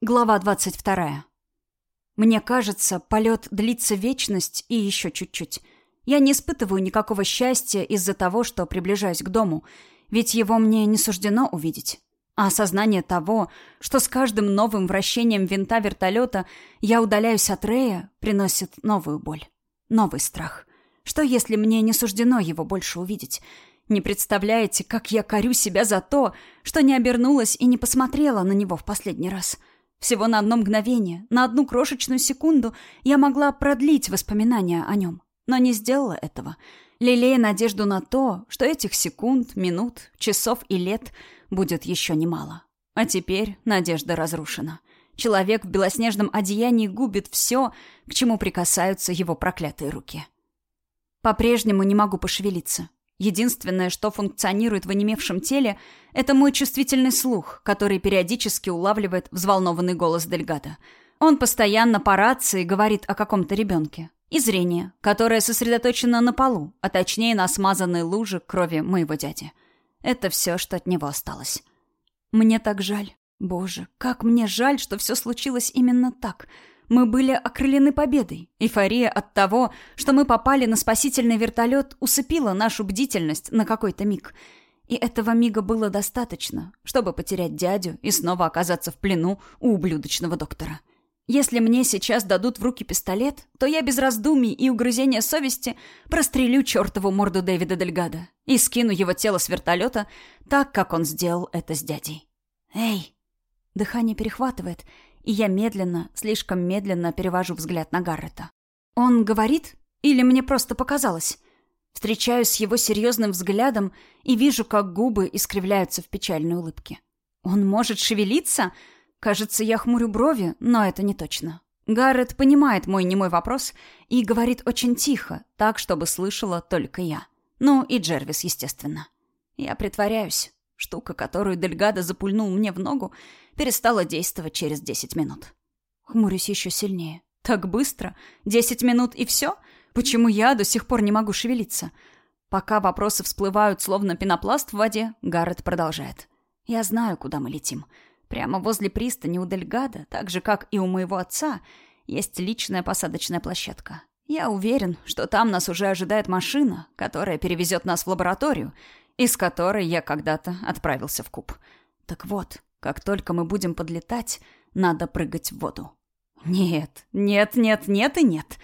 Глава двадцать вторая. Мне кажется, полет длится вечность и еще чуть-чуть. Я не испытываю никакого счастья из-за того, что приближаюсь к дому, ведь его мне не суждено увидеть. А осознание того, что с каждым новым вращением винта вертолета я удаляюсь от Рея, приносит новую боль, новый страх. Что если мне не суждено его больше увидеть? Не представляете, как я корю себя за то, что не обернулась и не посмотрела на него в последний раз — всего на одно мгновение, на одну крошечную секунду я могла продлить воспоминания о нем, но не сделала этого, лелея надежду на то, что этих секунд, минут, часов и лет будет еще немало. А теперь надежда разрушена. Человек в белоснежном одеянии губит все, к чему прикасаются его проклятые руки. По-прежнему не могу пошевелиться. Единственное, что функционирует в онемевшем теле, это мой чувствительный слух, который периодически улавливает взволнованный голос Дельгада. Он постоянно по рации говорит о каком-то ребенке. И зрение, которое сосредоточено на полу, а точнее на смазанной луже крови моего дяди. Это все, что от него осталось. Мне так жаль. Боже, как мне жаль, что все случилось именно так — мы были окрылены победой. Эйфория от того, что мы попали на спасительный вертолет, усыпила нашу бдительность на какой-то миг. И этого мига было достаточно, чтобы потерять дядю и снова оказаться в плену у ублюдочного доктора. Если мне сейчас дадут в руки пистолет, то я без раздумий и угрызения совести прострелю чертову морду Дэвида Дельгада и скину его тело с вертолета так, как он сделал это с дядей. «Эй!» Дыхание перехватывает, и я медленно, слишком медленно перевожу взгляд на Гаррета. Он говорит? Или мне просто показалось? Встречаюсь с его серьезным взглядом и вижу, как губы искривляются в печальной улыбке. Он может шевелиться? Кажется, я хмурю брови, но это не точно. Гаррет понимает мой немой вопрос и говорит очень тихо, так, чтобы слышала только я. Ну и Джервис, естественно. Я притворяюсь. Штука, которую Дельгадо запульнул мне в ногу, перестала действовать через десять минут. Хмурюсь еще сильнее. Так быстро? Десять минут и все? Почему я до сих пор не могу шевелиться? Пока вопросы всплывают, словно пенопласт в воде, Гаррет продолжает. Я знаю, куда мы летим. Прямо возле пристани у Дельгада, так же, как и у моего отца, есть личная посадочная площадка. Я уверен, что там нас уже ожидает машина, которая перевезет нас в лабораторию, из которой я когда-то отправился в куб. Так вот, как только мы будем подлетать, надо прыгать в воду. Нет, нет, нет, нет и нет.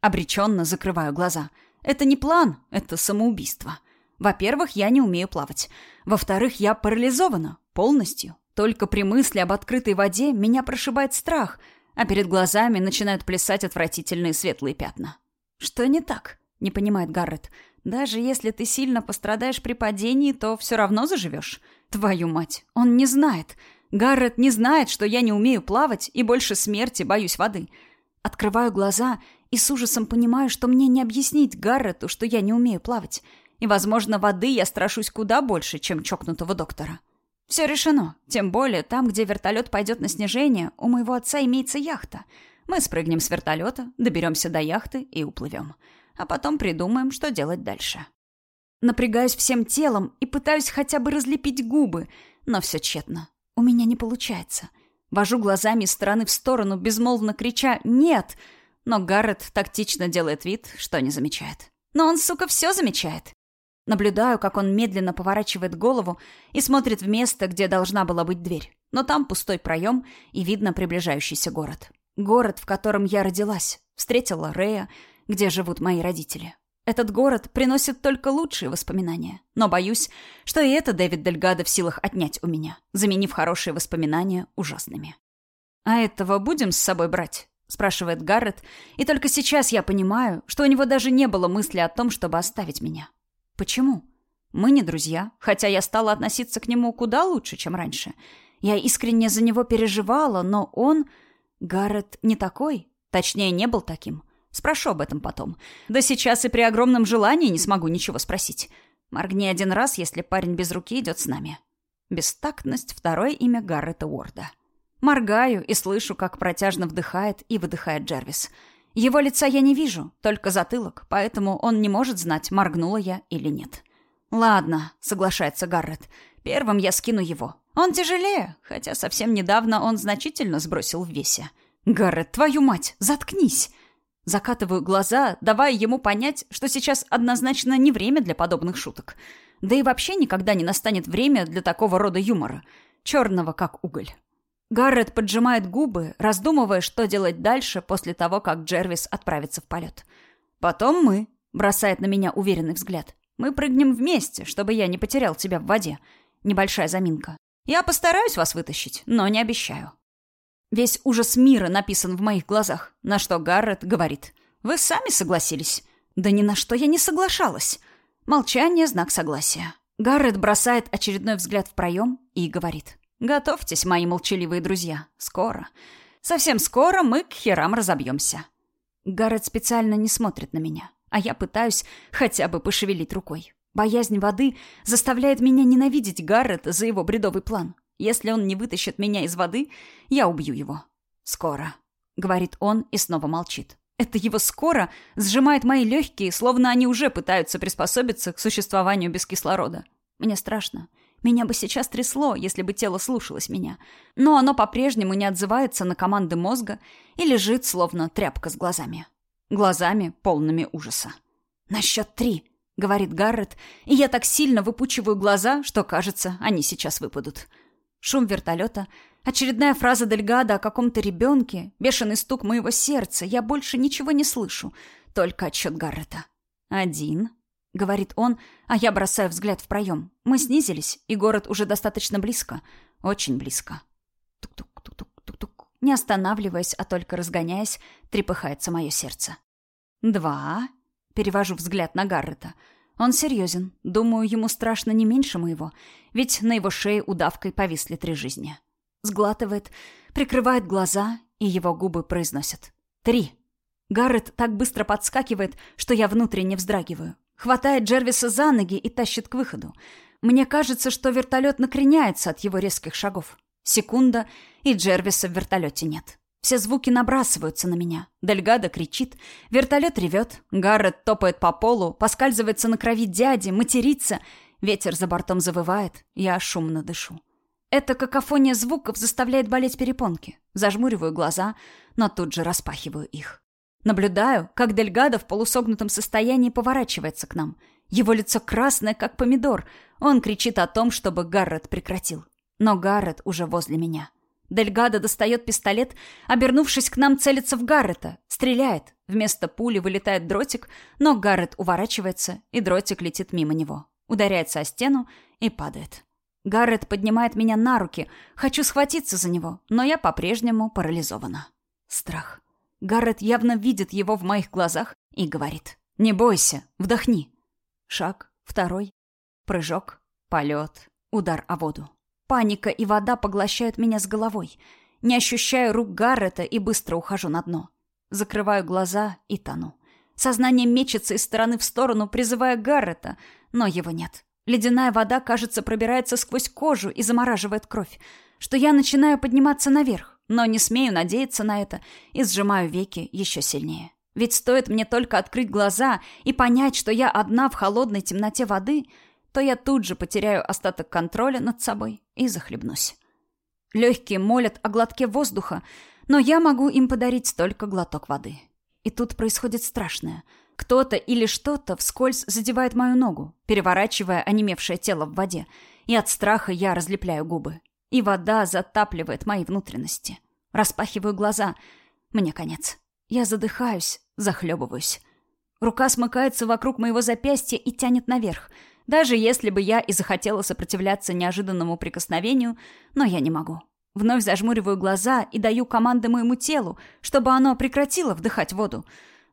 Обреченно закрываю глаза. Это не план, это самоубийство. Во-первых, я не умею плавать. Во-вторых, я парализована. Полностью. Только при мысли об открытой воде меня прошибает страх, а перед глазами начинают плясать отвратительные светлые пятна. Что не так? Не понимает Гаррет. Даже если ты сильно пострадаешь при падении, то все равно заживешь. Твою мать, он не знает. Гаррет не знает, что я не умею плавать и больше смерти боюсь воды. Открываю глаза и с ужасом понимаю, что мне не объяснить Гаррету, что я не умею плавать. И, возможно, воды я страшусь куда больше, чем чокнутого доктора. Все решено. Тем более, там, где вертолет пойдет на снижение, у моего отца имеется яхта. Мы спрыгнем с вертолета, доберемся до яхты и уплывем а потом придумаем, что делать дальше. Напрягаюсь всем телом и пытаюсь хотя бы разлепить губы, но все тщетно. У меня не получается. Вожу глазами из стороны в сторону, безмолвно крича «Нет!», но Гаррет тактично делает вид, что не замечает. Но он, сука, все замечает. Наблюдаю, как он медленно поворачивает голову и смотрит в место, где должна была быть дверь. Но там пустой проем и видно приближающийся город. Город, в котором я родилась. Встретила Рея, где живут мои родители. Этот город приносит только лучшие воспоминания. Но боюсь, что и это Дэвид Дельгадо в силах отнять у меня, заменив хорошие воспоминания ужасными. «А этого будем с собой брать?» — спрашивает Гаррет, и только сейчас я понимаю, что у него даже не было мысли о том, чтобы оставить меня. Почему? Мы не друзья, хотя я стала относиться к нему куда лучше, чем раньше. Я искренне за него переживала, но он... Гаррет не такой, точнее, не был таким. Спрошу об этом потом. Да сейчас и при огромном желании не смогу ничего спросить. Моргни один раз, если парень без руки идет с нами. Бестактность — второе имя Гаррета Уорда. Моргаю и слышу, как протяжно вдыхает и выдыхает Джервис. Его лица я не вижу, только затылок, поэтому он не может знать, моргнула я или нет. «Ладно», — соглашается Гаррет. «Первым я скину его. Он тяжелее, хотя совсем недавно он значительно сбросил в весе». «Гаррет, твою мать, заткнись!» Закатываю глаза, давая ему понять, что сейчас однозначно не время для подобных шуток. Да и вообще никогда не настанет время для такого рода юмора. Черного, как уголь. Гаррет поджимает губы, раздумывая, что делать дальше после того, как Джервис отправится в полет. «Потом мы», — бросает на меня уверенный взгляд. «Мы прыгнем вместе, чтобы я не потерял тебя в воде». Небольшая заминка. «Я постараюсь вас вытащить, но не обещаю». Весь ужас мира написан в моих глазах, на что Гаррет говорит. «Вы сами согласились?» «Да ни на что я не соглашалась». Молчание — знак согласия. Гаррет бросает очередной взгляд в проем и говорит. «Готовьтесь, мои молчаливые друзья. Скоро. Совсем скоро мы к херам разобьемся». Гаррет специально не смотрит на меня, а я пытаюсь хотя бы пошевелить рукой. Боязнь воды заставляет меня ненавидеть Гаррета за его бредовый план. Если он не вытащит меня из воды, я убью его. Скоро, говорит он и снова молчит. Это его скоро сжимает мои легкие, словно они уже пытаются приспособиться к существованию без кислорода. Мне страшно. Меня бы сейчас трясло, если бы тело слушалось меня. Но оно по-прежнему не отзывается на команды мозга и лежит, словно тряпка с глазами. Глазами, полными ужаса. «На счет три», — говорит Гаррет, и я так сильно выпучиваю глаза, что, кажется, они сейчас выпадут. Шум вертолета, очередная фраза Дельгада о каком-то ребенке, бешеный стук моего сердца. Я больше ничего не слышу, только отчет Гаррета. «Один», — говорит он, а я бросаю взгляд в проем. Мы снизились, и город уже достаточно близко. Очень близко. Тук-тук-тук-тук-тук. Не останавливаясь, а только разгоняясь, трепыхается мое сердце. «Два», — перевожу взгляд на Гаррета, — он серьезен. Думаю, ему страшно не меньше моего, ведь на его шее удавкой повисли три жизни. Сглатывает, прикрывает глаза, и его губы произносят. «Три». Гаррет так быстро подскакивает, что я внутренне вздрагиваю. Хватает Джервиса за ноги и тащит к выходу. Мне кажется, что вертолет накреняется от его резких шагов. Секунда, и Джервиса в вертолете нет. Все звуки набрасываются на меня. Дельгада кричит, вертолет ревет, Гаррет топает по полу, поскальзывается на крови дяди, матерится. Ветер за бортом завывает, я шумно дышу. Эта какофония звуков заставляет болеть перепонки. Зажмуриваю глаза, но тут же распахиваю их. Наблюдаю, как Дельгадо в полусогнутом состоянии поворачивается к нам. Его лицо красное, как помидор. Он кричит о том, чтобы Гаррет прекратил. Но Гаррет уже возле меня. Дельгадо достает пистолет, обернувшись к нам, целится в Гаррета, стреляет. Вместо пули вылетает дротик, но Гаррет уворачивается, и дротик летит мимо него. Ударяется о стену и падает. Гаррет поднимает меня на руки. Хочу схватиться за него, но я по-прежнему парализована. Страх. Гаррет явно видит его в моих глазах и говорит. «Не бойся, вдохни». Шаг, второй, прыжок, полет, удар о воду. Паника и вода поглощают меня с головой. Не ощущаю рук Гаррета и быстро ухожу на дно. Закрываю глаза и тону. Сознание мечется из стороны в сторону, призывая Гаррета, но его нет. Ледяная вода, кажется, пробирается сквозь кожу и замораживает кровь, что я начинаю подниматься наверх, но не смею надеяться на это и сжимаю веки еще сильнее. Ведь стоит мне только открыть глаза и понять, что я одна в холодной темноте воды — то я тут же потеряю остаток контроля над собой и захлебнусь. Легкие молят о глотке воздуха, но я могу им подарить только глоток воды. И тут происходит страшное. Кто-то или что-то вскользь задевает мою ногу, переворачивая онемевшее тело в воде, и от страха я разлепляю губы. И вода затапливает мои внутренности. Распахиваю глаза. Мне конец. Я задыхаюсь, захлебываюсь. Рука смыкается вокруг моего запястья и тянет наверх — даже если бы я и захотела сопротивляться неожиданному прикосновению, но я не могу. Вновь зажмуриваю глаза и даю команды моему телу, чтобы оно прекратило вдыхать воду.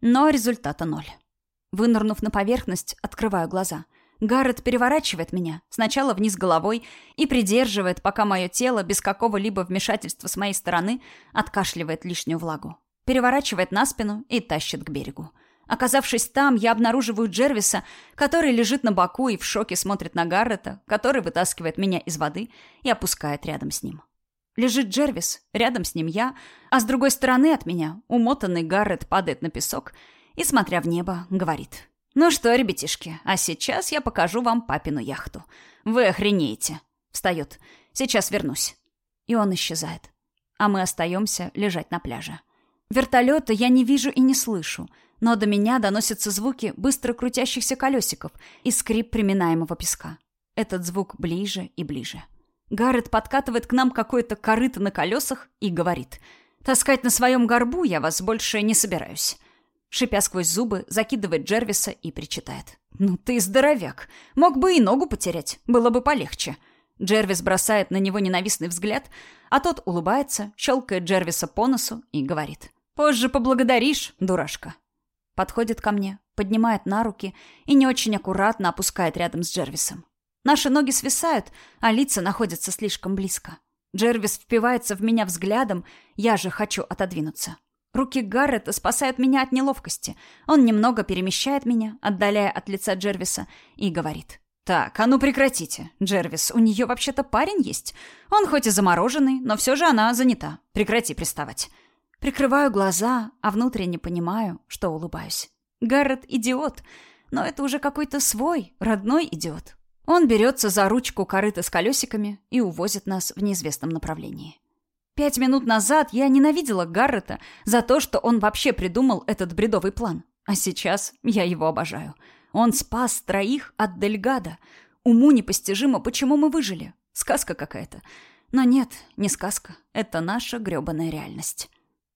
Но результата ноль. Вынырнув на поверхность, открываю глаза. Гаррет переворачивает меня, сначала вниз головой, и придерживает, пока мое тело, без какого-либо вмешательства с моей стороны, откашливает лишнюю влагу. Переворачивает на спину и тащит к берегу. Оказавшись там, я обнаруживаю Джервиса, который лежит на боку и в шоке смотрит на Гаррета, который вытаскивает меня из воды и опускает рядом с ним. Лежит Джервис, рядом с ним я, а с другой стороны от меня умотанный Гаррет падает на песок и, смотря в небо, говорит «Ну что, ребятишки, а сейчас я покажу вам папину яхту. Вы охренеете!» Встает. «Сейчас вернусь». И он исчезает. А мы остаемся лежать на пляже. Вертолета я не вижу и не слышу, но до меня доносятся звуки быстро крутящихся колесиков и скрип приминаемого песка. Этот звук ближе и ближе. Гаррет подкатывает к нам какое-то корыто на колесах и говорит. «Таскать на своем горбу я вас больше не собираюсь». Шипя сквозь зубы, закидывает Джервиса и причитает. «Ну ты здоровяк. Мог бы и ногу потерять. Было бы полегче». Джервис бросает на него ненавистный взгляд, а тот улыбается, щелкает Джервиса по носу и говорит. «Позже поблагодаришь, дурашка». Подходит ко мне, поднимает на руки и не очень аккуратно опускает рядом с Джервисом. Наши ноги свисают, а лица находятся слишком близко. Джервис впивается в меня взглядом, я же хочу отодвинуться. Руки Гаррета спасают меня от неловкости. Он немного перемещает меня, отдаляя от лица Джервиса, и говорит. «Так, а ну прекратите. Джервис, у нее вообще-то парень есть. Он хоть и замороженный, но все же она занята. Прекрати приставать». Прикрываю глаза, а внутренне понимаю, что улыбаюсь. Гаррет — идиот, но это уже какой-то свой, родной идиот. Он берется за ручку корыта с колесиками и увозит нас в неизвестном направлении. Пять минут назад я ненавидела Гаррета за то, что он вообще придумал этот бредовый план. А сейчас я его обожаю. Он спас троих от Дельгада. Уму непостижимо, почему мы выжили. Сказка какая-то. Но нет, не сказка. Это наша грёбаная реальность.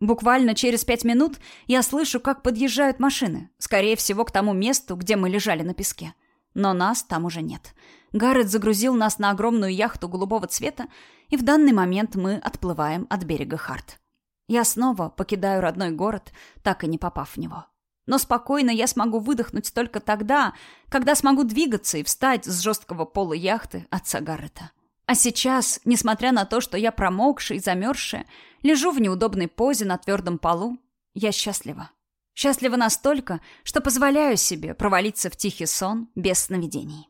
Буквально через пять минут я слышу, как подъезжают машины. Скорее всего, к тому месту, где мы лежали на песке. Но нас там уже нет. Гаррет загрузил нас на огромную яхту голубого цвета, и в данный момент мы отплываем от берега Харт. Я снова покидаю родной город, так и не попав в него. Но спокойно я смогу выдохнуть только тогда, когда смогу двигаться и встать с жесткого пола яхты отца Гаррета. А сейчас, несмотря на то, что я промокшая и замерзшая, лежу в неудобной позе на твердом полу, я счастлива. Счастлива настолько, что позволяю себе провалиться в тихий сон без сновидений.